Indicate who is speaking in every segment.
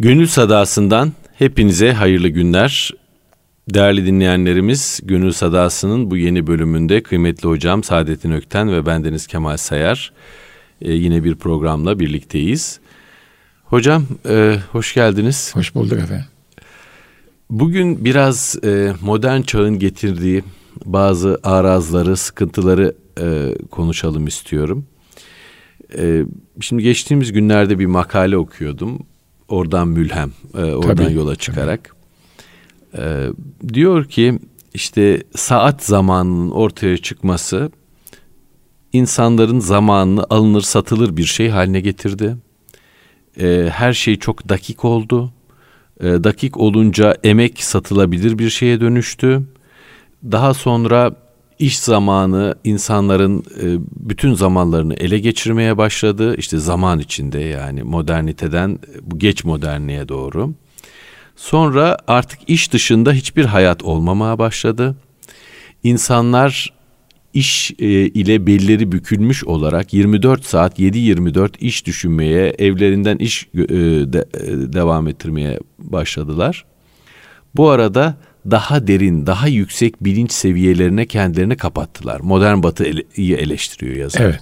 Speaker 1: Gönül Sadası'ndan hepinize hayırlı günler. Değerli dinleyenlerimiz Gönül Sadası'nın bu yeni bölümünde kıymetli hocam Saadettin Ökten ve bendeniz Kemal Sayar e, yine bir programla birlikteyiz. Hocam e, hoş geldiniz.
Speaker 2: Hoş bulduk efendim.
Speaker 1: Bugün biraz e, modern çağın getirdiği bazı arazları, sıkıntıları e, konuşalım istiyorum. E, şimdi geçtiğimiz günlerde bir makale okuyordum oradan mülhem, e, oradan tabii, yola çıkarak. E, diyor ki işte saat zamanının ortaya çıkması insanların zamanını alınır satılır bir şey haline getirdi. E, her şey çok dakik oldu. E, dakik olunca emek satılabilir bir şeye dönüştü. Daha sonra iş zamanı insanların e, bütün zamanlarını ele geçirmeye başladı. İşte zaman içinde yani moderniteden bu geç modernliğe doğru. Sonra artık iş dışında hiçbir hayat olmamaya başladı. İnsanlar iş e, ile belleri bükülmüş olarak 24 saat 7-24 iş düşünmeye, evlerinden iş e, de, devam ettirmeye başladılar. Bu arada daha derin, daha yüksek bilinç seviyelerine kendilerini kapattılar. Modern Batı'yı eleştiriyor yazar. Evet.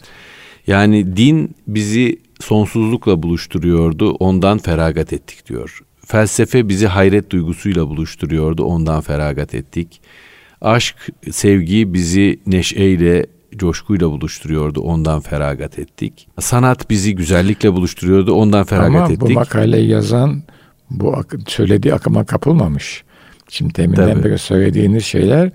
Speaker 1: Yani din bizi sonsuzlukla buluşturuyordu, ondan feragat ettik diyor. Felsefe bizi hayret duygusuyla buluşturuyordu, ondan feragat ettik. Aşk, sevgi bizi neşeyle, coşkuyla buluşturuyordu, ondan feragat ettik. Sanat bizi güzellikle buluşturuyordu, ondan feragat
Speaker 2: Ama
Speaker 1: ettik.
Speaker 2: Ama bu makaleyi yazan bu söylediği akıma kapılmamış. Şimdi deminden tabii. beri söylediğiniz şeyler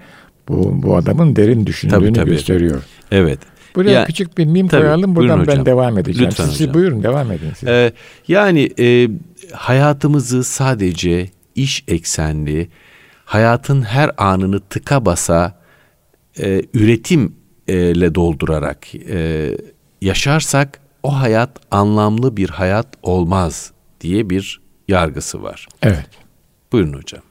Speaker 2: bu, bu adamın derin düşündüğünü tabii, tabii. gösteriyor.
Speaker 1: Evet.
Speaker 2: Buraya ya, küçük bir mim tabii, koyalım buradan ben devam edeceğim. Lütfen siz hocam. buyurun devam edin. Siz. Ee,
Speaker 1: yani e, hayatımızı sadece iş eksenli, hayatın her anını tıka basa e, üretimle doldurarak e, yaşarsak o hayat anlamlı bir hayat olmaz diye bir yargısı var.
Speaker 2: Evet.
Speaker 1: Buyurun hocam.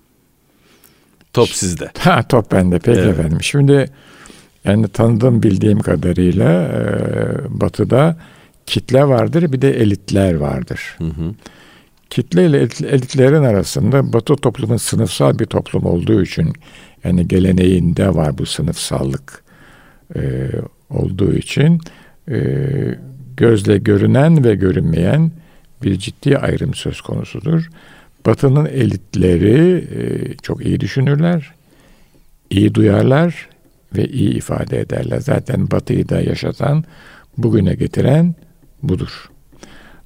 Speaker 1: Top sizde.
Speaker 2: Ha top bende peki evet. efendim. Şimdi yani tanıdığım bildiğim kadarıyla e, batıda kitle vardır bir de elitler vardır. Hı hı. Kitle ile elitlerin arasında batı toplumun sınıfsal bir toplum olduğu için yani geleneğinde var bu sınıfsallık e, olduğu için e, gözle görünen ve görünmeyen bir ciddi ayrım söz konusudur. Batı'nın elitleri e, çok iyi düşünürler, iyi duyarlar ve iyi ifade ederler. Zaten Batı'yı da yaşatan, bugüne getiren budur.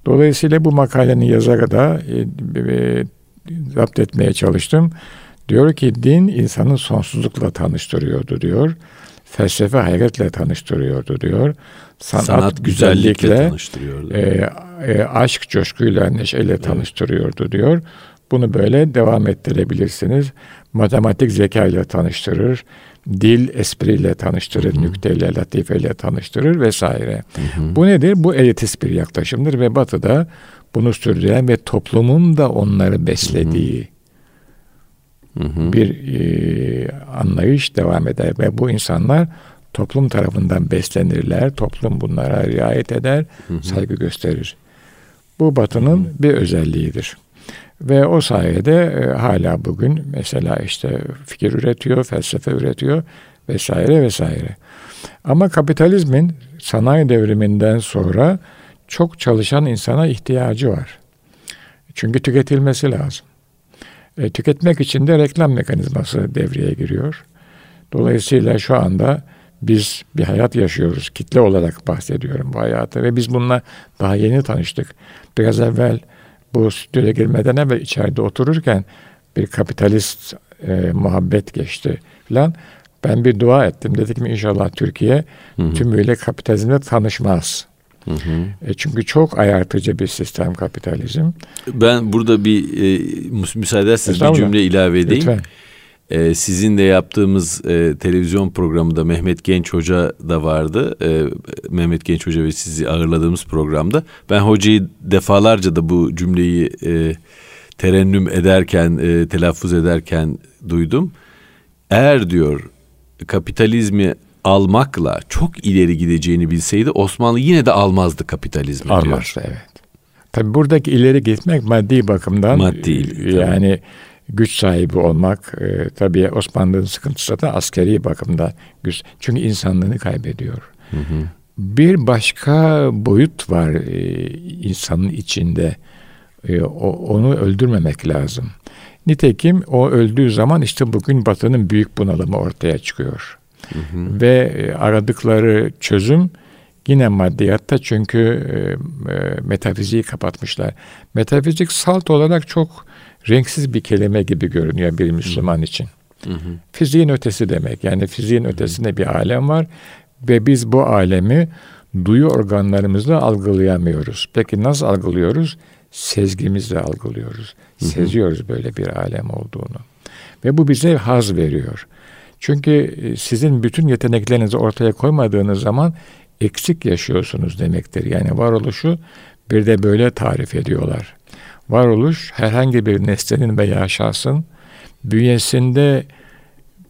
Speaker 2: Dolayısıyla bu makalenin yazarı da e, zapt etmeye çalıştım. Diyor ki din insanın sonsuzlukla tanıştırıyordu diyor. Felsefe hayretle tanıştırıyordu diyor. Sanat, Sanat güzellikle, güzellikle tanıştırıyordu. E, e, aşk coşkuyla neşeyle evet. tanıştırıyordu diyor. Bunu böyle devam ettirebilirsiniz. Matematik zeka ile tanıştırır. Dil espriyle tanıştırır, hı hı. nükteyle, latifeyle tanıştırır vesaire. Hı hı. Bu nedir? Bu elitist bir yaklaşımdır ve Batı'da bunu sürdüren ve toplumun da onları beslediği hı hı. bir e, anlayış devam eder ve bu insanlar toplum tarafından beslenirler, toplum bunlara riayet eder, hı hı. saygı gösterir. Bu Batı'nın bir özelliğidir. Ve o sayede e, hala bugün mesela işte fikir üretiyor, felsefe üretiyor vesaire vesaire. Ama kapitalizmin sanayi devriminden sonra çok çalışan insana ihtiyacı var. Çünkü tüketilmesi lazım. E, tüketmek için de reklam mekanizması devreye giriyor. Dolayısıyla şu anda biz bir hayat yaşıyoruz. Kitle olarak bahsediyorum bu hayatı ve biz bununla daha yeni tanıştık. Biraz evvel bu stüdyoya girmeden evvel içeride otururken bir kapitalist e, muhabbet geçti filan. Ben bir dua ettim. Dedik mi inşallah Türkiye hı hı. tümüyle kapitalizmle tanışmaz. Hı hı. E çünkü çok ayartıcı bir sistem kapitalizm.
Speaker 1: Ben burada bir e, müsaade ederseniz bir cümle ilave edeyim. Lütfen. E, sizin de yaptığımız e, televizyon programında Mehmet Genç Hoca da vardı. E, Mehmet Genç Hoca ve sizi ağırladığımız programda. Ben hocayı defalarca da bu cümleyi e, terennüm ederken, e, telaffuz ederken duydum. Eğer diyor kapitalizmi almakla çok ileri gideceğini bilseydi Osmanlı yine de almazdı kapitalizmi
Speaker 2: Almazdı evet. Tabi buradaki ileri gitmek maddi bakımdan
Speaker 1: maddi
Speaker 2: yani tabii. güç sahibi olmak e, tabii Osmanlı'nın sıkıntısı da askeri bakımda güç. Çünkü insanlığını kaybediyor. Hı hı. Bir başka boyut var e, insanın içinde. E, o, onu öldürmemek lazım. Nitekim o öldüğü zaman işte bugün Batı'nın büyük bunalımı ortaya çıkıyor. Hı hı. Ve e, aradıkları çözüm yine maddiyatta çünkü e, e, metafiziği kapatmışlar. Metafizik salt olarak çok renksiz bir kelime gibi görünüyor bir Müslüman hı. için. Hı hı. Fiziğin ötesi demek. Yani fiziğin ötesinde bir alem var ve biz bu alemi duyu organlarımızla algılayamıyoruz. Peki nasıl algılıyoruz? Sezgimizle algılıyoruz. Hı hı. Seziyoruz böyle bir alem olduğunu. Ve bu bize haz veriyor. Çünkü e, sizin bütün yeteneklerinizi ortaya koymadığınız zaman eksik yaşıyorsunuz demektir. Yani varoluşu bir de böyle tarif ediyorlar. Varoluş herhangi bir nesnenin veya şahsın bünyesinde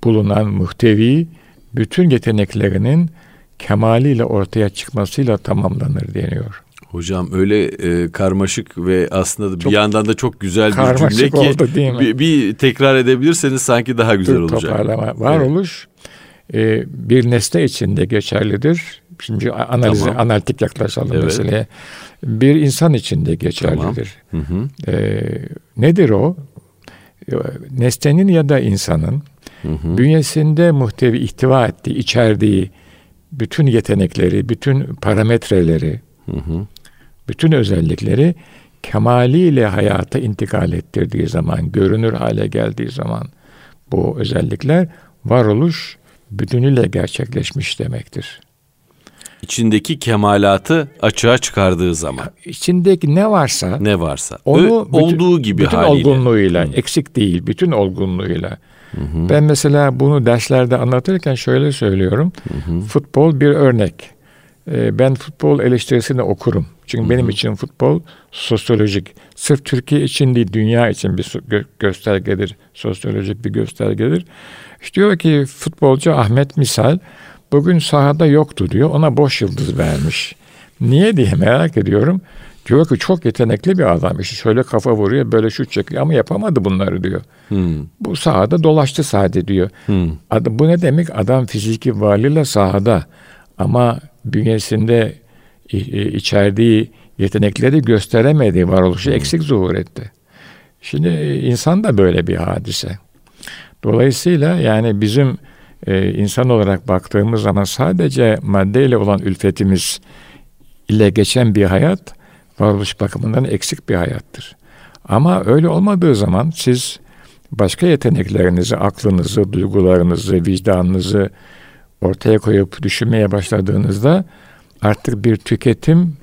Speaker 2: bulunan muhtevi bütün yeteneklerinin kemaliyle ortaya çıkmasıyla tamamlanır deniyor.
Speaker 1: Hocam öyle e, karmaşık ve aslında çok bir yandan da çok güzel bir cümle ki oldu, değil mi? Bir, bir tekrar edebilirseniz sanki daha güzel Dur, olacak.
Speaker 2: Toparlama. Varoluş evet. e, bir nesne içinde geçerlidir. Şimdi analiz tamam. analitik yaklaşalım evet. meseleye. Bir insan içinde geçerlidir. Tamam. Hı hı. E, nedir o? E, nesnenin ya da insanın hı hı. bünyesinde muhtevi ihtiva ettiği, içerdiği bütün yetenekleri, bütün parametreleri, hı hı. Bütün özellikleri kemaliyle hayata intikal ettirdiği zaman, görünür hale geldiği zaman bu özellikler varoluş bütünüyle gerçekleşmiş demektir.
Speaker 1: İçindeki kemalatı açığa çıkardığı zaman.
Speaker 2: İçindeki ne varsa
Speaker 1: ne varsa onu bütün, olduğu gibi
Speaker 2: bütün
Speaker 1: haliyle.
Speaker 2: olgunluğuyla, Hı. eksik değil, bütün olgunluğuyla. Hı hı. Ben mesela bunu derslerde anlatırken şöyle söylüyorum. Hı hı. Futbol bir örnek. Ee, ben futbol eleştirisini okurum. Çünkü benim için futbol sosyolojik. Sırf Türkiye için değil, dünya için bir gö- göstergedir. Sosyolojik bir göstergedir. İşte diyor ki futbolcu Ahmet misal bugün sahada yoktu diyor. Ona boş yıldız vermiş. Niye diye merak ediyorum. Diyor ki çok yetenekli bir adam. İşte şöyle kafa vuruyor, böyle şut çekiyor ama yapamadı bunları diyor. Hmm. Bu sahada dolaştı sahada diyor. Hmm. Ad, bu ne demek? Adam fiziki varlığıyla sahada ama bünyesinde içerdiği yetenekleri gösteremediği varoluşu hmm. eksik zuhur etti. Şimdi insan da böyle bir hadise. Dolayısıyla yani bizim e, insan olarak baktığımız zaman sadece maddeyle olan ülfetimiz ile geçen bir hayat varoluş bakımından eksik bir hayattır. Ama öyle olmadığı zaman siz başka yeteneklerinizi, aklınızı, duygularınızı, vicdanınızı ortaya koyup düşünmeye başladığınızda artık bir tüketim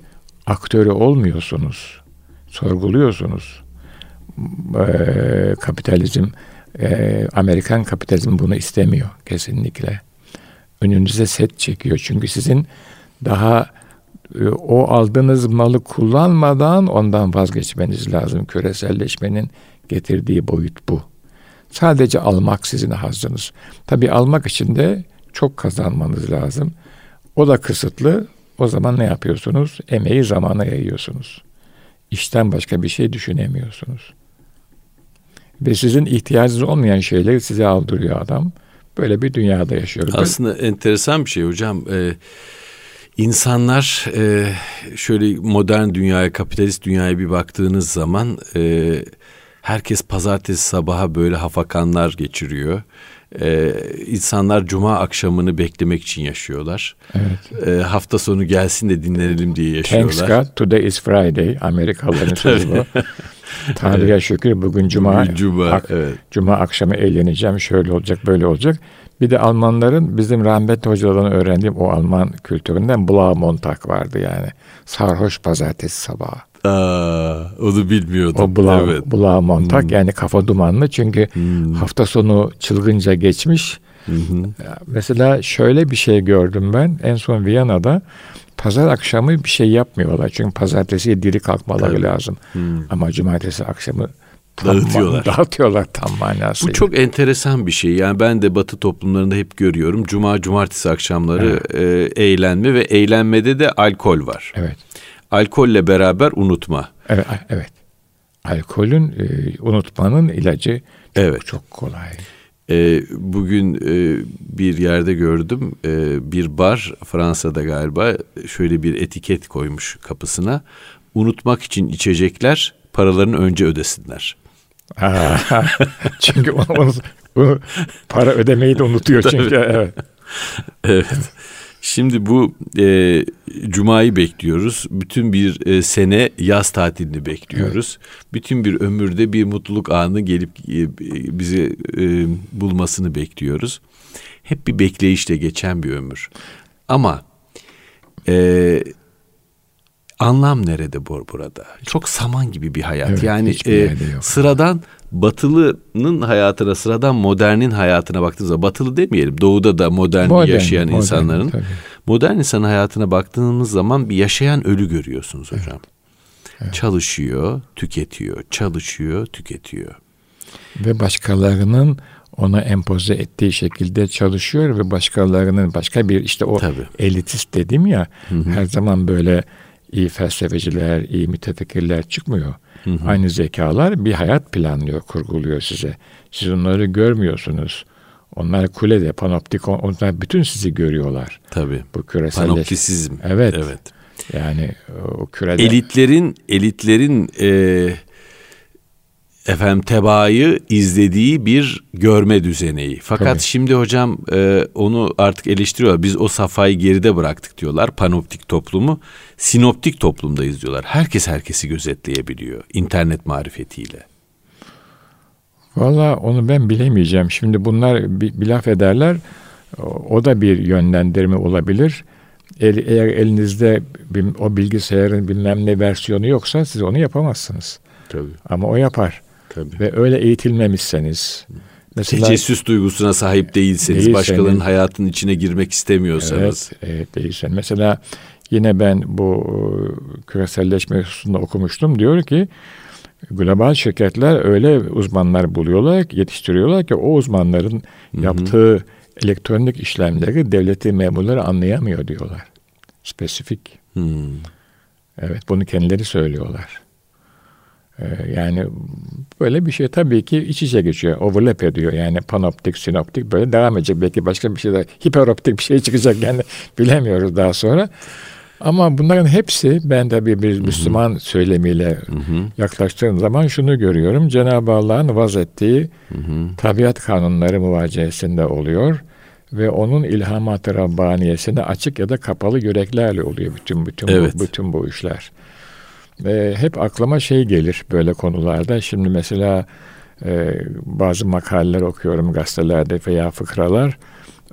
Speaker 2: aktörü olmuyorsunuz. Sorguluyorsunuz. Ee, kapitalizm, e, Amerikan kapitalizmi bunu istemiyor kesinlikle. Önünüze set çekiyor. Çünkü sizin daha e, o aldığınız malı kullanmadan ondan vazgeçmeniz lazım. Küreselleşmenin getirdiği boyut bu. Sadece almak sizin hazzınız. Tabi almak için de çok kazanmanız lazım. O da kısıtlı. O zaman ne yapıyorsunuz? Emeği zamana yayıyorsunuz. İşten başka bir şey düşünemiyorsunuz. Ve sizin ihtiyacınız olmayan şeyleri size aldırıyor adam. Böyle bir dünyada yaşıyoruz.
Speaker 1: Aslında enteresan bir şey hocam. Ee, İnsanlar e, şöyle modern dünyaya, kapitalist dünyaya bir baktığınız zaman e, herkes pazartesi sabaha böyle hafakanlar geçiriyor. E, insanlar cuma akşamını beklemek için yaşıyorlar. Evet. E, hafta sonu gelsin de dinlenelim diye yaşıyorlar.
Speaker 2: Thanks God, today is Friday. Amerikalıların sözü bu. Tanrı'ya evet. şükür bugün cuma. Bugün cuma, ak- evet. cuma akşamı eğleneceğim. Şöyle olacak, böyle olacak. Bir de Almanların bizim rahmetli hocalardan öğrendiğim o Alman kültüründen Blaumontag vardı yani. Sarhoş pazartesi sabahı.
Speaker 1: Aa, onu bilmiyordum.
Speaker 2: O Blau, evet. Blaumontag hmm. yani kafa dumanlı çünkü hmm. hafta sonu çılgınca geçmiş. Hmm. Mesela şöyle bir şey gördüm ben en son Viyana'da pazar akşamı bir şey yapmıyorlar. Çünkü pazartesi diri kalkmaları Tabii. lazım. Hmm. Ama cumartesi akşamı
Speaker 1: dağıtıyorlar.
Speaker 2: Dağıtıyorlar tam manasıyla.
Speaker 1: Bu çok enteresan bir şey. Yani ben de Batı toplumlarında hep görüyorum. Cuma, cumartesi akşamları evet. e, eğlenme ve eğlenmede de alkol var.
Speaker 2: Evet.
Speaker 1: Alkolle beraber unutma.
Speaker 2: Evet, evet. Alkolün e, unutmanın ilacı çok,
Speaker 1: Evet.
Speaker 2: çok kolay.
Speaker 1: E, bugün e, bir yerde gördüm e, bir bar Fransa'da galiba şöyle bir etiket koymuş kapısına. Unutmak için içecekler paralarını önce ödesinler.
Speaker 2: Çünkü onu, onu- onu para ödemeyi de unutuyor çünkü. Evet.
Speaker 1: Evet. Şimdi bu e, Cuma'yı bekliyoruz. Bütün bir e, sene yaz tatilini bekliyoruz. Bütün bir ömürde bir mutluluk anı gelip e, bizi e, bulmasını bekliyoruz. Hep bir bekleyişle geçen bir ömür. Ama e, anlam nerede bu burada? Çok saman gibi bir hayat.
Speaker 2: Evet,
Speaker 1: yani e, sıradan batılının hayatına, sıradan modernin hayatına baktığımızda batılı demeyelim. Doğuda da modern,
Speaker 2: Modern,
Speaker 1: yaşayan
Speaker 2: modern,
Speaker 1: insanların
Speaker 2: tabii.
Speaker 1: modern insan hayatına baktığımız zaman bir yaşayan ölü görüyorsunuz hocam. Çalışıyor, tüketiyor, çalışıyor, tüketiyor.
Speaker 2: Ve başkalarının ona empoze ettiği şekilde çalışıyor ve başkalarının başka bir işte o
Speaker 1: Tabii.
Speaker 2: elitist dedim ya her zaman böyle iyi felsefeciler, iyi mütefekkirler çıkmıyor. Aynı zekalar bir hayat planlıyor, kurguluyor size. Siz onları görmüyorsunuz. Onlar kulede, panoptikon, onlar bütün sizi görüyorlar.
Speaker 1: Tabii.
Speaker 2: Bu küreselleş.
Speaker 1: Panoptisizm.
Speaker 2: Evet.
Speaker 1: Evet.
Speaker 2: Yani o kürede.
Speaker 1: Elitlerin elitlerin e, efendim tebaayı izlediği bir görme düzeneği. Fakat
Speaker 2: Tabii.
Speaker 1: şimdi hocam e, onu artık eleştiriyorlar. Biz o safhayı geride bıraktık diyorlar. Panoptik toplumu sinoptik toplumdayız diyorlar. Herkes herkesi gözetleyebiliyor internet marifetiyle.
Speaker 2: Valla onu ben bilemeyeceğim. Şimdi bunlar bir, bir laf ederler. O, da bir yönlendirme olabilir. El, eğer elinizde o bilgisayarın bilmem ne versiyonu yoksa siz onu yapamazsınız.
Speaker 1: Tabii.
Speaker 2: Ama o yapar.
Speaker 1: Tabii.
Speaker 2: Ve öyle eğitilmemişseniz. Mesela
Speaker 1: Tecessüs duygusuna sahip değilseniz,
Speaker 2: Değilseniz.
Speaker 1: başkalarının hayatının içine girmek istemiyorsanız.
Speaker 2: Evet, evet değilsen. Mesela yine ben bu e, küreselleşme hususunda okumuştum. Diyor ki global şirketler öyle uzmanlar buluyorlar, yetiştiriyorlar ki o uzmanların yaptığı elektronik işlemleri devleti memurları anlayamıyor diyorlar. Spesifik.
Speaker 1: Hmm.
Speaker 2: Evet bunu kendileri söylüyorlar. Ee, yani böyle bir şey tabii ki iç içe geçiyor. Overlap ediyor. Yani panoptik, sinoptik böyle devam edecek. Belki başka bir şey de hiperoptik bir şey çıkacak yani bilemiyoruz daha sonra. Ama bunların hepsi ben de bir, bir Müslüman söylemiyle yaklaştığım zaman şunu görüyorum. Cenab-ı Allah'ın vaz ettiği tabiat kanunları muvaciyesinde oluyor ve onun ilhamat-ı Rabbaniyesine açık ya da kapalı yüreklerle oluyor bütün bütün
Speaker 1: Evet.
Speaker 2: bu, bütün bu işler. Ve hep aklıma şey gelir böyle konularda. Şimdi mesela e, bazı makaleler okuyorum gazetelerde veya fıkralar.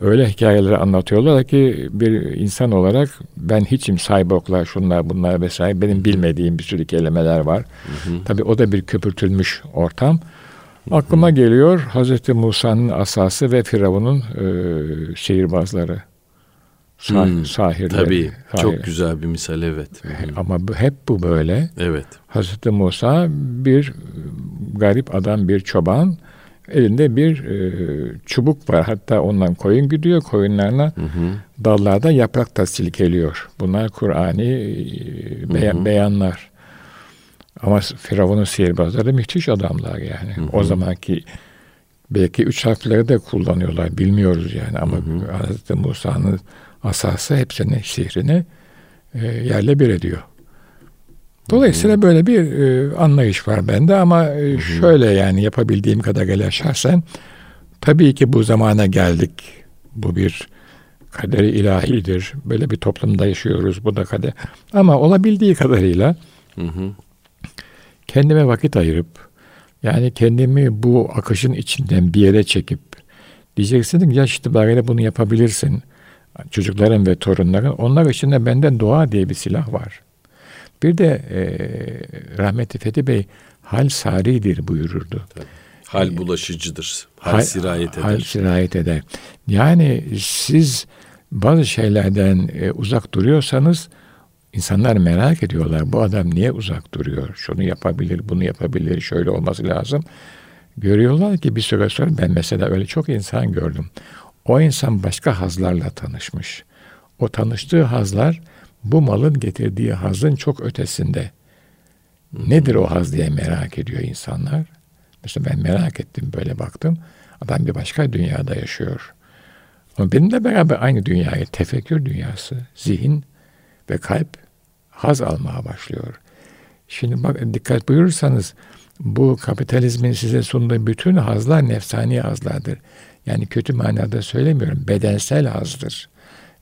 Speaker 2: Öyle hikayeleri anlatıyorlar ki bir insan olarak ben hiçim cyborglar şunlar bunlar vesaire benim bilmediğim bir sürü kelimeler var. Tabii o da bir köpürtülmüş ortam. Aklıma geliyor Hazreti Musa'nın asası ve Firavun'un e, şehirbazları. Sah,
Speaker 1: Hmm,
Speaker 2: sahirleri.
Speaker 1: Tabii.
Speaker 2: Sahir-
Speaker 1: Çok güzel bir misal evet. Hı hı.
Speaker 2: Ama bu, hep bu böyle.
Speaker 1: Evet.
Speaker 2: Hazreti Musa bir e, garip adam, bir çoban. Elinde bir e, çubuk var. Hatta ondan koyun gidiyor. Koyunlarına dallarda yaprak da silkeliyor. Bunlar Kur'an'i e, beyan- beyanlar. Ama Firavun'un sihirbazları müthiş adamlar yani. O zamanki belki üç harfleri de kullanıyorlar. Bilmiyoruz yani. Ama Hazreti Musa'nın asası hepsini, sihrini e, yerle bir ediyor. Dolayısıyla böyle bir e, anlayış var bende ama e, şöyle yani yapabildiğim kadarıyla şahsen tabii ki bu zamana geldik. Bu bir kaderi ilahidir. Böyle bir toplumda yaşıyoruz. Bu da kader. Ama olabildiği kadarıyla
Speaker 1: Hı hı.
Speaker 2: kendime vakit ayırıp yani kendimi bu akışın içinden bir yere çekip diyeceksin ki yaş itibariyle bunu yapabilirsin. Çocukların ve torunların onlar için de benden dua diye bir silah var. Bir de e, rahmetli Fethi Bey hal saridir buyururdu.
Speaker 1: Hal bulaşıcıdır. Hal, sirayet eder.
Speaker 2: Hal sirayet eder. Yani siz bazı şeylerden e, uzak duruyorsanız insanlar merak ediyorlar. Bu adam niye uzak duruyor? Şunu yapabilir, bunu yapabilir, şöyle olması lazım. Görüyorlar ki bir süre sonra ben mesela öyle çok insan gördüm. O insan başka hazlarla tanışmış. O tanıştığı hazlar bu malın getirdiği hazın çok ötesinde. Nedir o haz diye merak ediyor insanlar. Mesela ben merak ettim böyle baktım. Adam bir başka dünyada yaşıyor. Ama benimle beraber aynı dünyayı, tefekkür dünyası, zihin ve kalp haz almaya başlıyor. Şimdi bak dikkat buyurursanız bu kapitalizmin size sunduğu bütün hazlar nefsani hazlardır. Yani kötü manada söylemiyorum. Bedensel hazdır.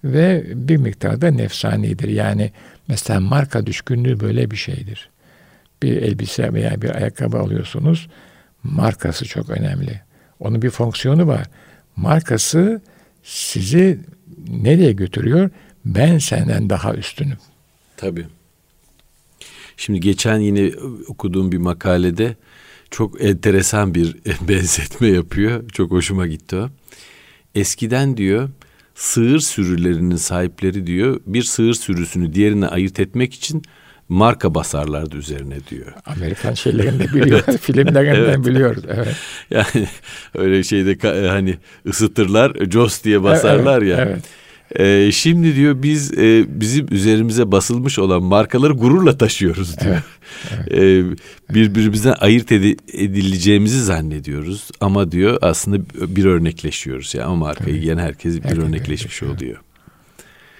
Speaker 2: Ve bir miktarda nefsanidir. Yani mesela marka düşkünlüğü böyle bir şeydir. Bir elbise veya bir ayakkabı alıyorsunuz. Markası çok önemli. Onun bir fonksiyonu var. Markası sizi nereye götürüyor? Ben senden daha üstünüm.
Speaker 1: Tabii. Şimdi geçen yine okuduğum bir makalede çok enteresan bir benzetme yapıyor. Çok hoşuma gitti o. Eskiden diyor sığır sürülerinin sahipleri diyor bir sığır sürüsünü diğerine ayırt etmek için marka basarlardı üzerine diyor.
Speaker 2: Amerikan şeylerini biliyor, filmlerinden evet. biliyoruz. Evet.
Speaker 1: Yani öyle şeyde hani ısıtırlar, Jos diye basarlar evet, ya. Evet. Ee, şimdi diyor biz e, bizim üzerimize basılmış olan markaları gururla taşıyoruz diyor. Evet, evet. Ee, birbirimizden ayırt edi, edileceğimizi zannediyoruz ama diyor aslında bir örnekleşiyoruz ya yani o markayı yiyen herkes bir herkes örnekleşmiş oluyor.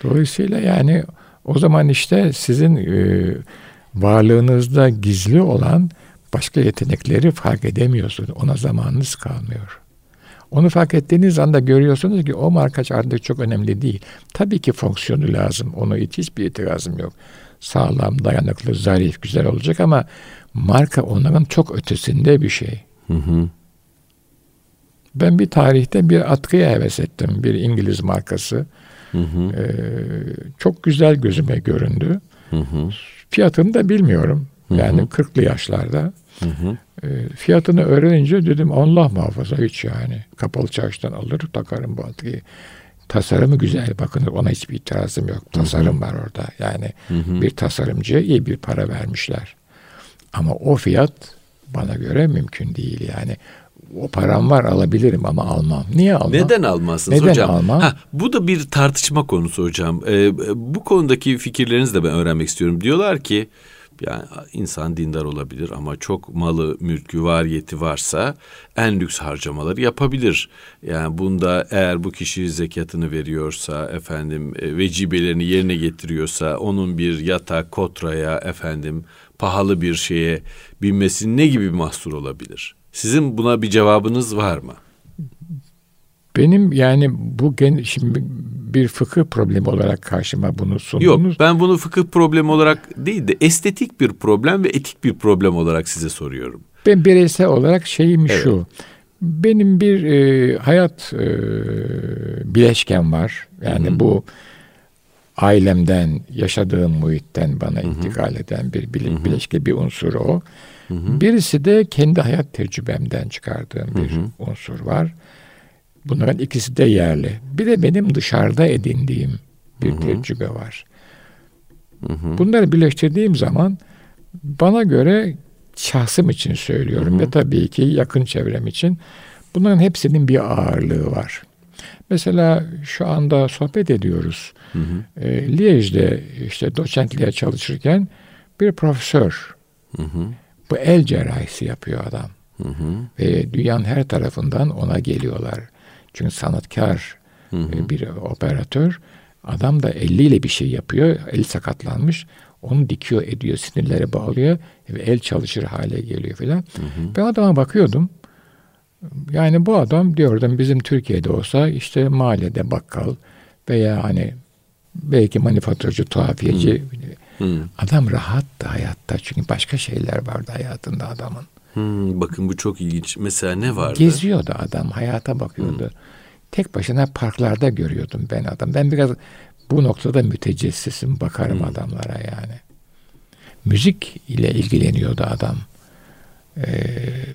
Speaker 2: Dolayısıyla yani o zaman işte sizin e, varlığınızda gizli olan başka yetenekleri fark edemiyorsunuz. Ona zamanınız kalmıyor. Onu fark ettiğiniz anda görüyorsunuz ki o markaç artık çok önemli değil. Tabii ki fonksiyonu lazım. Onu hiçbir itirazım yok. Sağlam, dayanıklı, zarif, güzel olacak ama marka onların çok ötesinde bir şey. Hı hı. Ben bir tarihte bir atkıya heves ettim. Bir İngiliz markası. Hı hı. Ee, çok güzel gözüme göründü. Hı hı. Fiyatını da bilmiyorum. Yani hı hı. 40'lı yaşlarda. Hı hı. E, fiyatını öğrenince dedim Allah muhafaza hiç yani. Kapalı çarşıdan alır takarım bu atkıyı. Tasarımı güzel bakın ona hiçbir itirazım yok. Tasarım hı hı. var orada. Yani hı hı. bir tasarımcıya iyi bir para vermişler. Ama o fiyat bana göre mümkün değil yani. O param var alabilirim ama almam. Niye almam?
Speaker 1: Neden almazsınız Neden hocam? Almam? Ha, bu da bir tartışma konusu hocam. Ee, bu konudaki fikirlerinizi de ben öğrenmek istiyorum. Diyorlar ki yani insan dindar olabilir ama çok malı, mülkü, variyeti varsa en lüks harcamaları yapabilir. Yani bunda eğer bu kişi zekatını veriyorsa, efendim e, vecibelerini yerine getiriyorsa, onun bir yatak, kotraya, efendim pahalı bir şeye binmesi ne gibi bir mahsur olabilir? Sizin buna bir cevabınız var mı?
Speaker 2: Benim yani bu gen şimdi bir fıkıh problemi olarak karşıma bunu sundunuz.
Speaker 1: Yok ben bunu fıkıh problemi olarak değil de estetik bir problem ve etik bir problem olarak size soruyorum.
Speaker 2: Ben bireysel olarak şeyim evet. şu. Benim bir e, hayat e, bileşken var. Yani Hı-hı. bu ailemden, yaşadığım muhitten bana Hı-hı. intikal eden bir bile, Hı-hı. bileşke bir unsur o. Hı-hı. Birisi de kendi hayat tecrübemden çıkardığım bir Hı-hı. unsur var. Bunların ikisi de yerli. Bir de benim dışarıda edindiğim bir Hı-hı. tecrübe var. Hı-hı. Bunları birleştirdiğim zaman bana göre şahsım için söylüyorum Hı-hı. ve tabii ki yakın çevrem için bunların hepsinin bir ağırlığı var. Mesela şu anda sohbet ediyoruz. Hı hı. E, Liège'de işte doçentliğe çalışırken bir profesör hı hı. bu el cerrahisi yapıyor adam. Hı hı. Ve dünyanın her tarafından ona geliyorlar. Çünkü sanatkar hı hı. E, bir operatör. Adam da eliyle bir şey yapıyor. El sakatlanmış. Onu dikiyor ediyor. Sinirleri bağlıyor. Ve el çalışır hale geliyor filan. Ben adama bakıyordum. Yani bu adam diyordum bizim Türkiye'de olsa işte mahallede bakkal veya hani belki manifaturcu, tuhafiyeci. Hmm. Adam rahattı hayatta. Çünkü başka şeyler vardı hayatında adamın.
Speaker 1: Hmm, bakın bu çok ilginç. Mesela ne vardı?
Speaker 2: Geziyordu adam, hayata bakıyordu. Hmm. Tek başına parklarda görüyordum ben adam. Ben biraz bu noktada mütecessisim, bakarım hmm. adamlara yani. Müzik ile ilgileniyordu adam. Ee,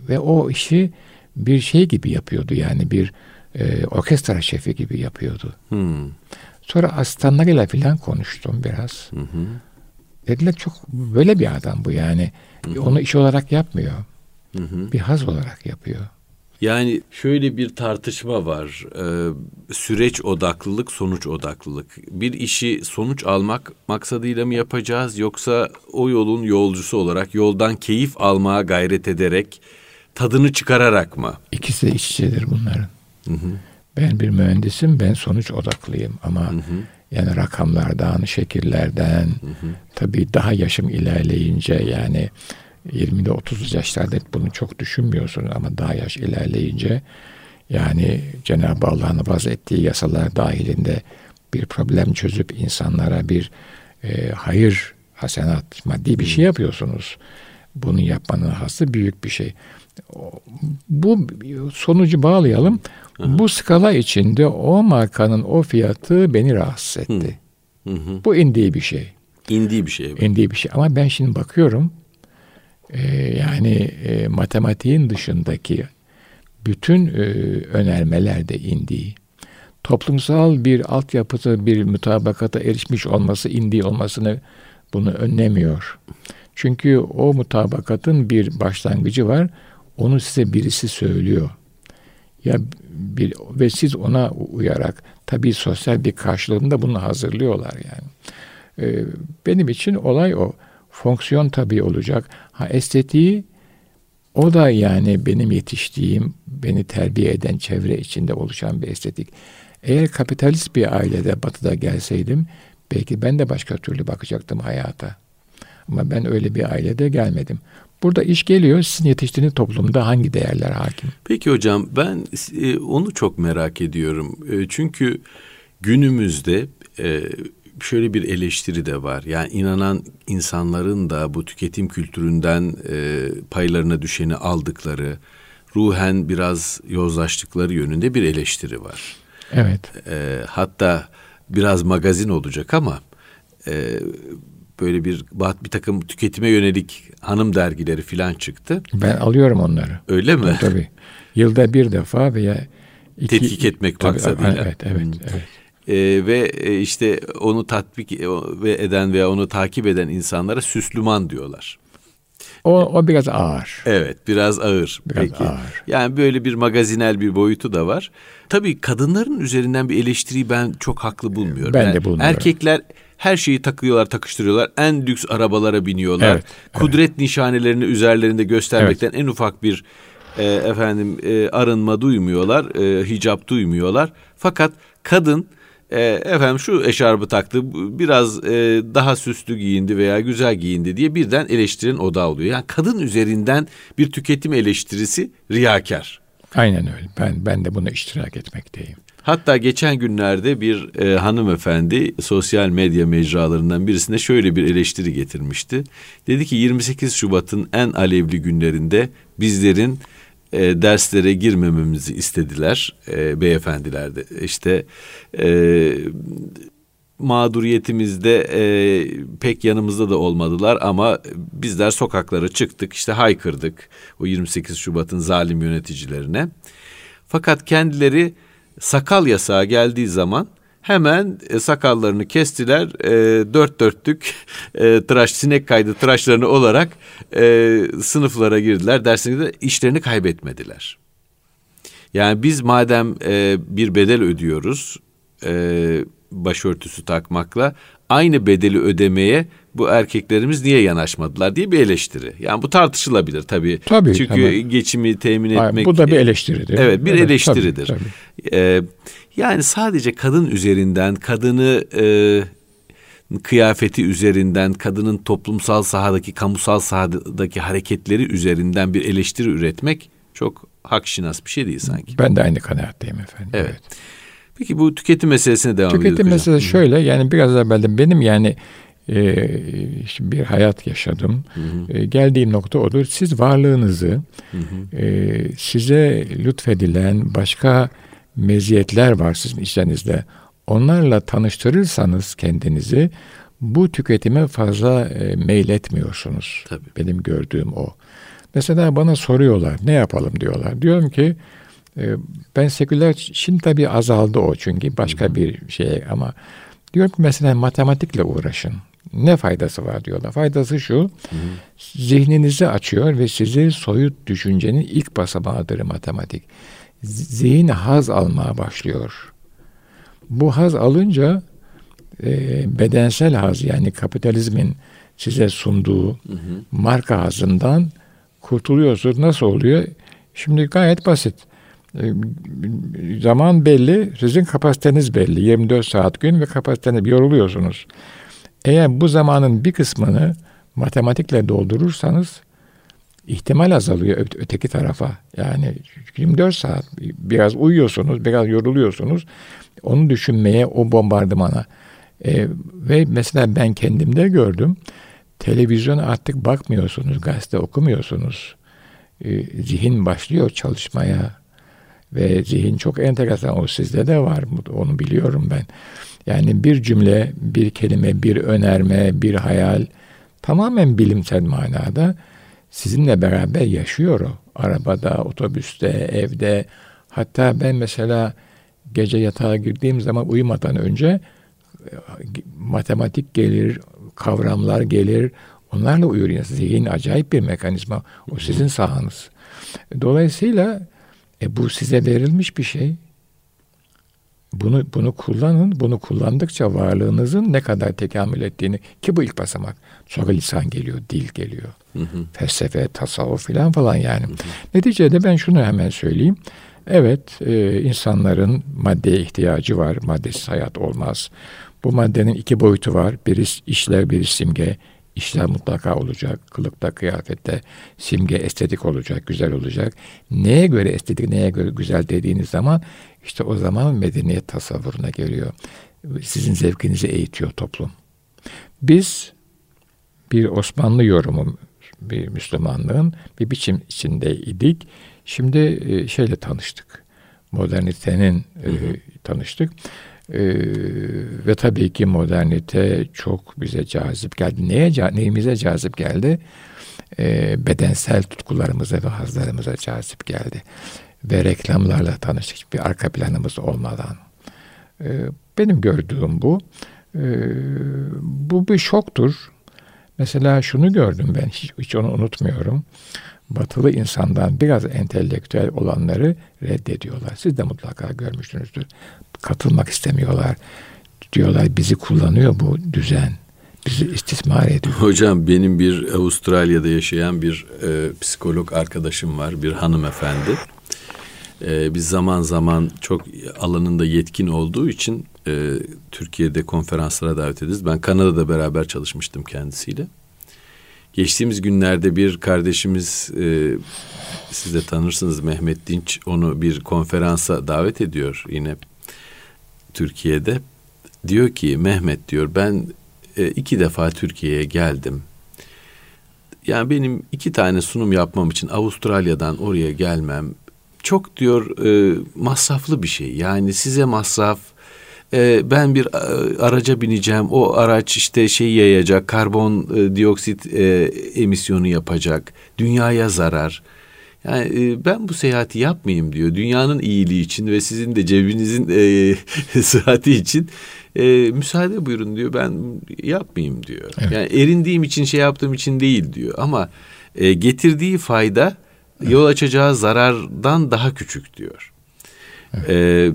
Speaker 2: ve o işi bir şey gibi yapıyordu yani bir e, orkestra şefi gibi yapıyordu. Hmm. Sonra asistanlarıyla falan konuştum biraz. Hı Dediler çok böyle bir adam bu yani. Hı Onu iş olarak yapmıyor. Hı hı. Bir haz olarak yapıyor.
Speaker 1: Yani şöyle bir tartışma var. Ee, süreç odaklılık, sonuç odaklılık. Bir işi sonuç almak maksadıyla mı yapacağız yoksa o yolun yolcusu olarak yoldan keyif almaya gayret ederek tadını çıkararak mı?
Speaker 2: İkisi iç içedir bunların. Hı hı. Ben bir mühendisim, ben sonuç odaklıyım ama hı hı. yani rakamlardan, şekillerden, hı hı. tabii daha yaşım ilerleyince yani 20'de 30 yaşlarda bunu çok düşünmüyorsun ama daha yaş ilerleyince yani Cenab-ı Allah'ın vaz ettiği yasalar dahilinde bir problem çözüp insanlara bir e, hayır, hasenat, maddi bir şey yapıyorsunuz. Bunu yapmanın hası büyük bir şey. Bu sonucu bağlayalım. Hı-hı. Bu skala içinde o markanın o fiyatı beni rahatsız etti. Hı hı. Bu indiği bir şey.
Speaker 1: İndiği bir şey.
Speaker 2: Bu. İndiği bir şey. Ama ben şimdi bakıyorum e, yani e, matematiğin dışındaki bütün e, önermeler de indiği, toplumsal bir altyapıda bir mutabakata erişmiş olması, indiği olmasını bunu önlemiyor. Çünkü o mutabakatın bir başlangıcı var. Onu size birisi söylüyor. Ya bir ve siz ona uyarak tabii sosyal bir karşılığında bunu hazırlıyorlar yani. Ee, benim için olay o. Fonksiyon tabii olacak. Ha estetiği o da yani benim yetiştiğim, beni terbiye eden çevre içinde oluşan bir estetik. Eğer kapitalist bir ailede batıda gelseydim belki ben de başka türlü bakacaktım hayata. Ama ben öyle bir ailede gelmedim. Burada iş geliyor. Sizin yetiştiğiniz toplumda hangi değerler hakim?
Speaker 1: Peki hocam ben e, onu çok merak ediyorum. E, çünkü günümüzde e, şöyle bir eleştiri de var. Yani inanan insanların da bu tüketim kültüründen paylarına düşeni aldıkları, ruhen biraz yozlaştıkları yönünde bir eleştiri var.
Speaker 2: Evet.
Speaker 1: hatta biraz magazin olacak ama böyle bir bir takım tüketime yönelik hanım dergileri filan çıktı.
Speaker 2: Ben alıyorum onları.
Speaker 1: Öyle mi?
Speaker 2: Tabii. Yılda bir defa veya
Speaker 1: iki, tetkik etmek tabii, maksadıyla.
Speaker 2: Evet, evet, hmm. evet.
Speaker 1: Ee, ve e, işte onu tatbik ve eden veya onu takip eden insanlara süslüman diyorlar.
Speaker 2: O, o biraz ağır.
Speaker 1: Evet biraz ağır.
Speaker 2: Biraz Peki. ağır.
Speaker 1: Yani böyle bir magazinel bir boyutu da var. Tabii kadınların üzerinden bir eleştiriyi ben çok haklı bulmuyorum.
Speaker 2: Ben
Speaker 1: yani
Speaker 2: de bulmuyorum.
Speaker 1: Erkekler her şeyi takıyorlar, takıştırıyorlar. En lüks arabalara biniyorlar. Evet, Kudret evet. nişanelerini üzerlerinde göstermekten evet. en ufak bir e, efendim e, arınma duymuyorlar, e, hicap duymuyorlar. Fakat kadın e, efendim şu eşarbı taktı, biraz e, daha süslü giyindi veya güzel giyindi diye birden eleştirin odağı oluyor. Yani kadın üzerinden bir tüketim eleştirisi riyakar.
Speaker 2: Aynen öyle. Ben ben de buna iştirak etmekteyim.
Speaker 1: Hatta geçen günlerde bir e, hanımefendi sosyal medya mecralarından birisine şöyle bir eleştiri getirmişti. Dedi ki 28 Şubat'ın en alevli günlerinde bizlerin e, derslere girmememizi istediler e, beyefendiler de. İşte e, mağduriyetimizde e, pek yanımızda da olmadılar ama bizler sokaklara çıktık işte haykırdık o 28 Şubat'ın zalim yöneticilerine. Fakat kendileri sakal yasağı geldiği zaman hemen e, sakallarını kestiler. E, dört dörtlük e, tıraş, sinek kaydı tıraşlarını olarak e, sınıflara girdiler. Dersinde işlerini kaybetmediler. Yani biz madem e, bir bedel ödüyoruz e, başörtüsü takmakla aynı bedeli ödemeye bu erkeklerimiz niye yanaşmadılar diye bir eleştiri. Yani bu tartışılabilir tabii.
Speaker 2: Tabii.
Speaker 1: Çünkü hemen. geçimi temin etmek.
Speaker 2: Bu da bir eleştiridir.
Speaker 1: Evet bir evet, eleştiridir. Tabii, tabii. Ee, yani sadece kadın üzerinden, kadını e, kıyafeti üzerinden, kadının toplumsal sahadaki, kamusal sahadaki hareketleri üzerinden bir eleştiri üretmek çok hakşinas bir şey değil sanki.
Speaker 2: Ben de aynı kanaatteyim efendim.
Speaker 1: Evet. evet. Peki bu tüketim meselesine devam
Speaker 2: edelim. Tüketim meselesi şöyle yani biraz evvel de benim yani e, bir hayat yaşadım. Hı hı. E, geldiğim nokta odur. Siz varlığınızı hı hı. E, size lütfedilen başka meziyetler var sizin içinizde. Onlarla tanıştırırsanız kendinizi bu tüketime fazla e, meyletmiyorsunuz.
Speaker 1: Tabii.
Speaker 2: Benim gördüğüm o. Mesela bana soruyorlar ne yapalım diyorlar. Diyorum ki e, ben seküler şimdi tabii azaldı o çünkü başka Hı-hı. bir şey ama diyorum ki mesela matematikle uğraşın. Ne faydası var diyorlar. Faydası şu. Hı hı. Zihninizi açıyor ve sizi soyut düşüncenin ilk basamağıdır matematik. Zihin haz almaya başlıyor. Bu haz alınca e, bedensel haz yani kapitalizmin size sunduğu hı hı. marka hazından kurtuluyorsunuz. Nasıl oluyor? Şimdi gayet basit. E, zaman belli, sizin kapasiteniz belli. 24 saat gün ve kapasiteniz yoruluyorsunuz. Eğer bu zamanın bir kısmını matematikle doldurursanız ihtimal azalıyor öteki tarafa. Yani 24 saat biraz uyuyorsunuz, biraz yoruluyorsunuz. Onu düşünmeye, o bombardımana. E, ve mesela ben kendimde gördüm. Televizyon artık bakmıyorsunuz, gazete okumuyorsunuz. E, zihin başlıyor çalışmaya. Ve zihin çok enteresan. O sizde de var. Onu biliyorum ben. Yani bir cümle, bir kelime, bir önerme, bir hayal tamamen bilimsel manada sizinle beraber yaşıyor o. Arabada, otobüste, evde. Hatta ben mesela gece yatağa girdiğim zaman uyumadan önce matematik gelir, kavramlar gelir. Onlarla uyuyor. Zihin acayip bir mekanizma. O sizin sahanız. Dolayısıyla e, bu size verilmiş bir şey. Bunu bunu kullanın. Bunu kullandıkça varlığınızın ne kadar tekamül ettiğini ki bu ilk basamak. Sonra lisan geliyor, dil geliyor. Hı hı. Felsefe, tasavvuf falan falan yani. Hı hı. Neticede ben şunu hemen söyleyeyim. Evet, e, insanların maddeye ihtiyacı var. Maddesiz hayat olmaz. Bu maddenin iki boyutu var. Biri işler, biri simge. İşler mutlaka olacak. Kılıkta, kıyafette simge estetik olacak, güzel olacak. Neye göre estetik, neye göre güzel dediğiniz zaman işte o zaman medeniyet tasavvuruna geliyor. Sizin zevkinizi eğitiyor toplum. Biz bir Osmanlı yorumu bir Müslümanlığın bir biçim içindeydik. Şimdi e, şeyle tanıştık. Modernitenin hı hı. E, tanıştık. Ee, ve tabii ki modernite çok bize cazip geldi. Neye neyimize cazip geldi? Ee, bedensel tutkularımıza ve hazlarımıza cazip geldi. Ve reklamlarla tanıştık bir arka planımız olmadan. Ee, benim gördüğüm bu. Ee, bu bir şoktur. Mesela şunu gördüm ben, hiç, hiç onu unutmuyorum. Batılı insandan biraz entelektüel olanları reddediyorlar. Siz de mutlaka görmüşsünüzdür katılmak istemiyorlar. Diyorlar bizi kullanıyor bu düzen. Bizi istismar ediyor.
Speaker 1: Hocam benim bir Avustralya'da yaşayan bir e, psikolog arkadaşım var. Bir hanımefendi. E, biz zaman zaman çok alanında yetkin olduğu için e, Türkiye'de konferanslara davet ederiz. Ben Kanada'da beraber çalışmıştım kendisiyle. Geçtiğimiz günlerde bir kardeşimiz e, siz de tanırsınız Mehmet Dinç onu bir konferansa davet ediyor yine Türkiye'de. Diyor ki Mehmet diyor ben e, iki defa Türkiye'ye geldim. Yani benim iki tane sunum yapmam için Avustralya'dan oraya gelmem çok diyor e, masraflı bir şey. Yani size masraf, e, ben bir araca bineceğim, o araç işte şey yayacak, karbon dioksit emisyonu yapacak, dünyaya zarar. Yani e, ben bu seyahati yapmayayım diyor. Dünyanın iyiliği için ve sizin de cebinizin e, sıhhati için e, müsaade buyurun diyor. Ben yapmayayım diyor. Evet. Yani erindiğim için şey yaptığım için değil diyor. Ama e, getirdiği fayda evet. yol açacağı zarardan daha küçük diyor. Evet. E,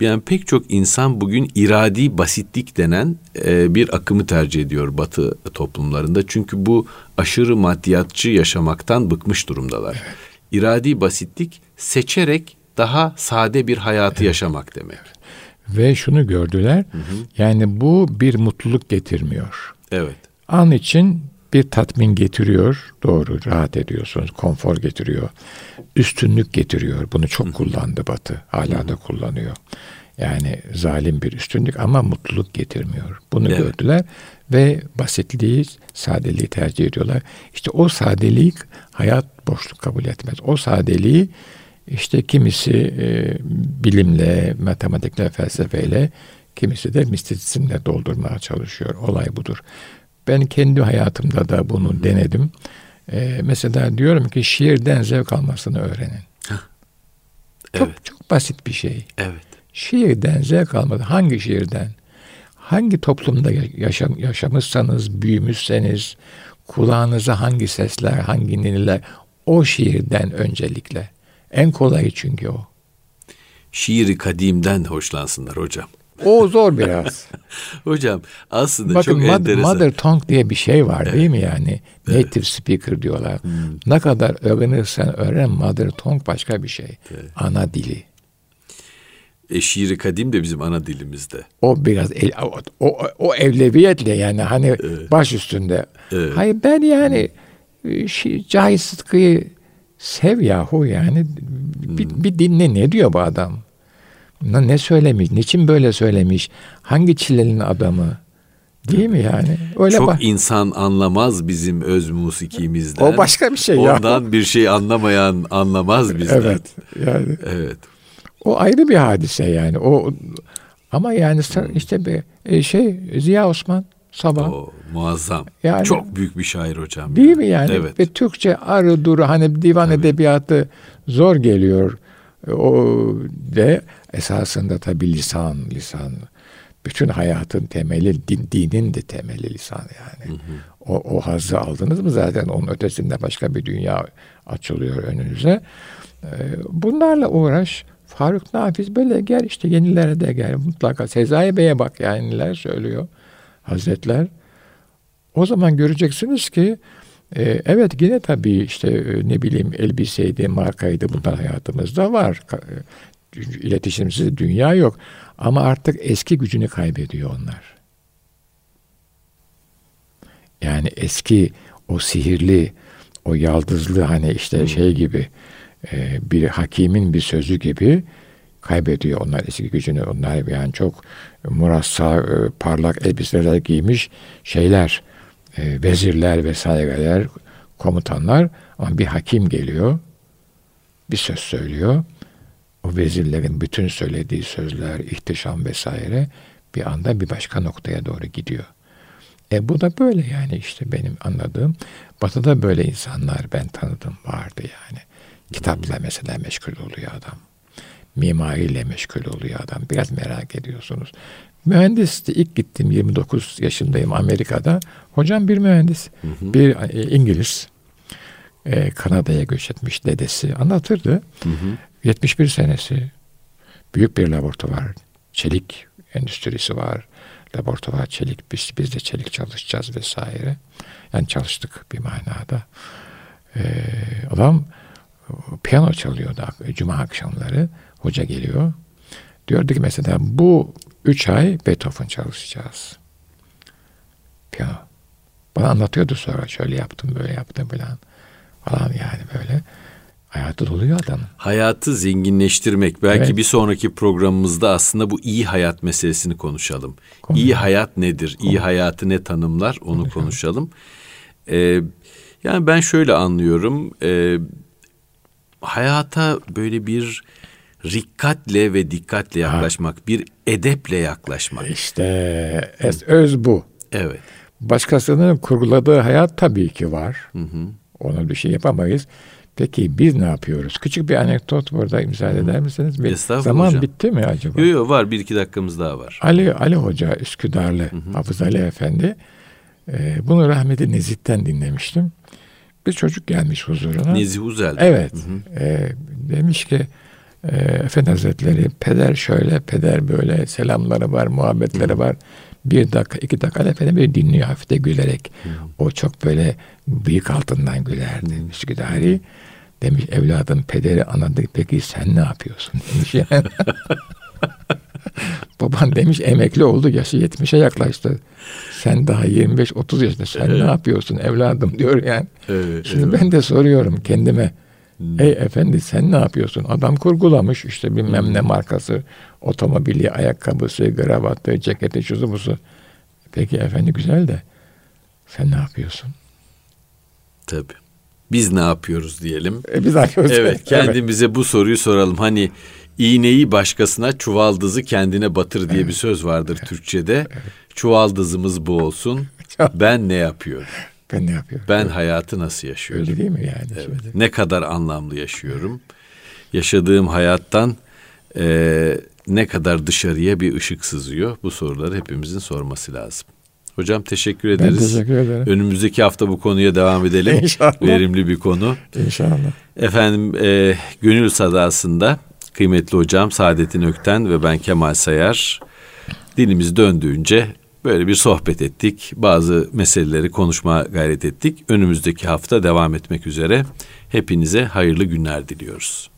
Speaker 1: yani pek çok insan bugün iradi basitlik denen e, bir akımı tercih ediyor Batı toplumlarında. Çünkü bu aşırı maddiyatçı yaşamaktan bıkmış durumdalar. Evet iradi basitlik seçerek daha sade bir hayatı evet. yaşamak demek.
Speaker 2: Ve şunu gördüler. Hı hı. Yani bu bir mutluluk getirmiyor.
Speaker 1: Evet.
Speaker 2: An için bir tatmin getiriyor. Doğru, rahat ediyorsunuz. Konfor getiriyor. Üstünlük getiriyor. Bunu çok hı kullandı Batı. Hala hı. da kullanıyor. Yani zalim bir üstünlük ama mutluluk getirmiyor. Bunu evet. gördüler ve basitliği, sadeliği tercih ediyorlar. İşte o sadelik hayat boşluk kabul etmez. O sadeliği işte kimisi e, bilimle, matematikle, felsefeyle, kimisi de mistisizmle doldurmaya çalışıyor. Olay budur. Ben kendi hayatımda da bunu denedim. E, mesela diyorum ki şiirden zevk almasını öğrenin. Evet. Çok çok basit bir şey.
Speaker 1: Evet.
Speaker 2: Şiirden zevk almadı. Hangi şiirden? Hangi toplumda yaşam, yaşamışsanız, büyümüşseniz, kulağınıza hangi sesler, hangi nineler o şiirden öncelikle. En kolayı çünkü o.
Speaker 1: Şiiri kadimden hoşlansınlar hocam.
Speaker 2: O zor biraz.
Speaker 1: hocam aslında
Speaker 2: Bakın,
Speaker 1: çok enteresan.
Speaker 2: Mother tongue diye bir şey var evet. değil mi yani? Evet. Native speaker diyorlar. Hmm. Ne kadar öğrenirsen öğren mother tongue başka bir şey. Evet. Ana dili.
Speaker 1: E, şiiri kadim de bizim ana dilimizde.
Speaker 2: O biraz el, o, o, o evleviyetle yani hani evet. baş üstünde. Evet. Hayır ben yani hmm. şi, Cahit Sıtkı'yı sev yahu yani. Hmm. Bir, bir dinle ne diyor bu adam? Ne söylemiş? Niçin böyle söylemiş? Hangi çilenin adamı? Değil mi yani?
Speaker 1: Öyle Çok bak. insan anlamaz bizim öz musikimizden.
Speaker 2: O başka bir şey
Speaker 1: ya. Ondan bir şey anlamayan anlamaz bizden.
Speaker 2: Evet. Yani.
Speaker 1: Evet.
Speaker 2: O ayrı bir hadise yani. O ama yani işte bir e, şey Ziya Osman Sabah. O,
Speaker 1: muazzam. Yani, Çok büyük bir şair hocam.
Speaker 2: Değil ya. mi yani? Evet. Ve Türkçe arı duru hani divan evet. edebiyatı zor geliyor. O de esasında tabi lisan, lisan. Bütün hayatın temeli, din, dinin de temeli lisan yani. Hı hı. O, o hazzı aldınız mı zaten onun ötesinde başka bir dünya açılıyor önünüze. Ee, bunlarla uğraş. Faruk Nafiz böyle gel işte yenilere de gel mutlaka. Sezai Bey'e bak yani neler söylüyor Hazretler. O zaman göreceksiniz ki e, evet yine tabii işte e, ne bileyim elbiseydi, markaydı bunlar hayatımızda var. E, iletişimsiz dünya yok. Ama artık eski gücünü kaybediyor onlar. Yani eski o sihirli, o yaldızlı hani işte şey gibi e, bir hakimin bir sözü gibi kaybediyor onlar eski gücünü. Onlar yani çok murassa, e, parlak elbiseler giymiş şeyler e, vezirler vesaireler, komutanlar ama bir hakim geliyor, bir söz söylüyor. O vezirlerin bütün söylediği sözler, ihtişam vesaire bir anda bir başka noktaya doğru gidiyor. E bu da böyle yani işte benim anladığım. Batı'da böyle insanlar ben tanıdım vardı yani. Kitapla mesela meşgul oluyor adam. Mimariyle meşgul oluyor adam. Biraz merak ediyorsunuz. Mühendisti ilk gittim 29 yaşındayım Amerika'da. Hocam bir mühendis, hı hı. bir e, İngiliz. E, Kanada'ya göç etmiş dedesi anlatırdı. Hı hı. 71 senesi büyük bir laboratuvar, çelik endüstrisi var. Laboratuvar çelik, biz, biz de çelik çalışacağız vesaire. Yani çalıştık bir manada. E, adam piyano çalıyordu cuma akşamları. Hoca geliyor. Diyordu ki mesela bu Üç ay Beethoven çalışacağız. Piyano. Bana anlatıyordu sonra şöyle yaptım böyle yaptım falan falan yani böyle. Hayatı doluyor adam.
Speaker 1: Hayatı zenginleştirmek. Belki evet. bir sonraki programımızda aslında bu iyi hayat meselesini konuşalım. Konuşalım. İyi hayat nedir? Konuşalım. İyi hayatı ne tanımlar? Onu konuşalım. konuşalım. Ee, yani ben şöyle anlıyorum. Ee, hayata böyle bir rikkatle ve dikkatle yaklaşmak, ha. bir edeple yaklaşmak.
Speaker 2: İşte es, öz bu.
Speaker 1: Evet.
Speaker 2: Başkasının kurguladığı hayat tabii ki var. Hı hı. Ona bir şey yapamayız. Peki biz ne yapıyoruz? Küçük bir anekdot burada imza eder misiniz? Bir zaman hocam. bitti mi acaba?
Speaker 1: Yok yok var bir iki dakikamız daha var.
Speaker 2: Ali Ali Hoca Üsküdarlı hı hı. Hafız Ali Efendi e, bunu rahmeti Nezih'ten dinlemiştim. Bir çocuk gelmiş huzuruna.
Speaker 1: Nezih Uzel.
Speaker 2: Evet. Hı hı. E, demiş ki e, Efendi Hazretleri peder şöyle peder böyle selamları var muhabbetleri var. Bir dakika iki dakika Efendi böyle dinliyor hafif de gülerek. Hı. O çok böyle büyük altından gülerdi. Hı. Üsküdari demiş evladım pederi anladık peki sen ne yapıyorsun demiş yani. Baban demiş emekli oldu yaşı yetmişe yaklaştı. Sen daha 25-30 yaşında sen evet. ne yapıyorsun evladım diyor yani. Evet, Şimdi evet. ben de soruyorum kendime. Hmm. Ey efendi sen ne yapıyorsun? Adam kurgulamış işte bilmem hmm. ne markası, otomobili, ayakkabısı, gravatı, ceketi, şusu busu. Peki efendi güzel de sen ne yapıyorsun?
Speaker 1: Tabii. Biz ne yapıyoruz diyelim.
Speaker 2: E, biz ne yapıyoruz?
Speaker 1: Evet, kendimize evet. bu soruyu soralım. Hani iğneyi başkasına, çuvaldızı kendine batır diye bir söz vardır. Türkçe'de. Çuvaldızımız bu olsun. Ben ne yapıyorum?
Speaker 2: Ben ne yapıyorum?
Speaker 1: Ben hayatı nasıl yaşıyorum?
Speaker 2: Öyle değil mi yani?
Speaker 1: Evet. Ne kadar anlamlı yaşıyorum? Yaşadığım hayattan e, ne kadar dışarıya bir ışık sızıyor? Bu soruları hepimizin sorması lazım. Hocam teşekkür ederiz.
Speaker 2: Ben teşekkür ederim.
Speaker 1: Önümüzdeki hafta bu konuya devam edelim.
Speaker 2: İnşallah.
Speaker 1: Verimli bir konu.
Speaker 2: İnşallah.
Speaker 1: Efendim e, Gönül Sadası'nda kıymetli hocam Saadettin Ökten ve ben Kemal Sayar dilimiz döndüğünce böyle bir sohbet ettik. Bazı meseleleri konuşma gayret ettik. Önümüzdeki hafta devam etmek üzere. Hepinize hayırlı günler diliyoruz.